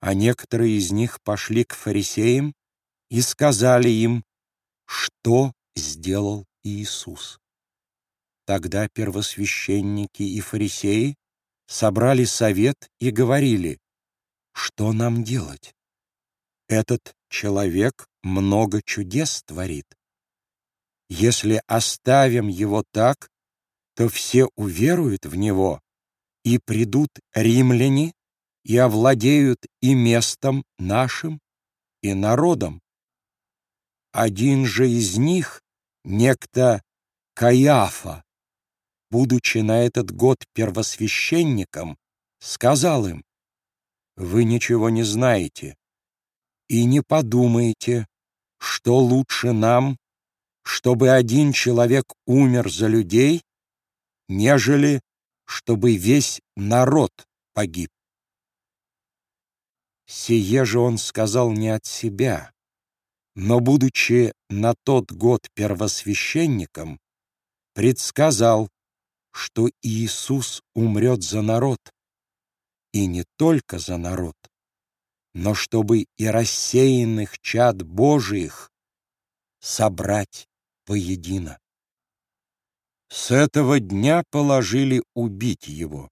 а некоторые из них пошли к фарисеям и сказали им, что сделал Иисус. Тогда первосвященники и фарисеи собрали совет и говорили, что нам делать? Этот человек много чудес творит. Если оставим его так, то все уверуют в него, и придут римляне и овладеют и местом нашим, и народом. Один же из них, некто Каиафа, будучи на этот год первосвященником, сказал им, «Вы ничего не знаете и не подумайте, что лучше нам, чтобы один человек умер за людей, нежели чтобы весь народ погиб. Сие же он сказал не от себя, но, будучи на тот год первосвященником, предсказал, что Иисус умрет за народ, и не только за народ, но чтобы и рассеянных чад Божиих собрать воедино. С этого дня положили убить его.